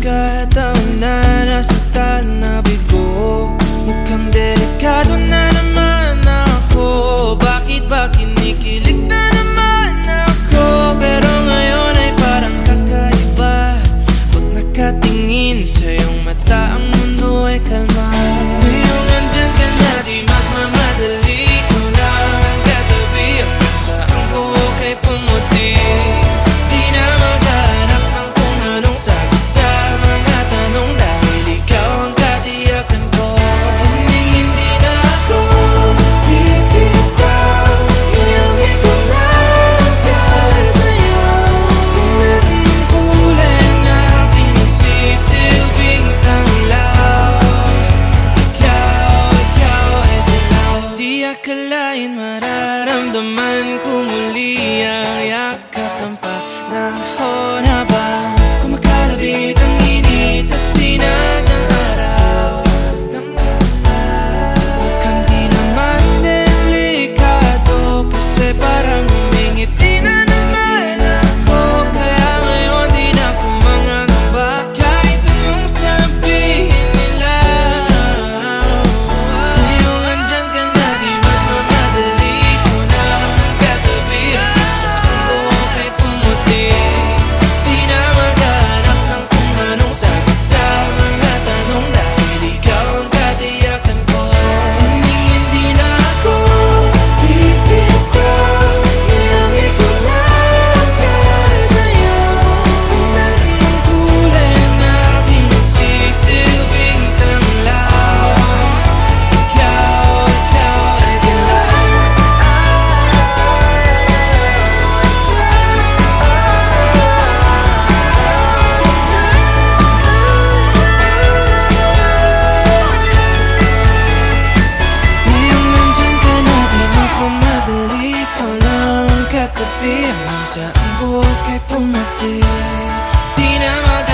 got the Mararamdaman ko muli ang yakap ng panahon. Minsan ang buhok ay pumati Di na mag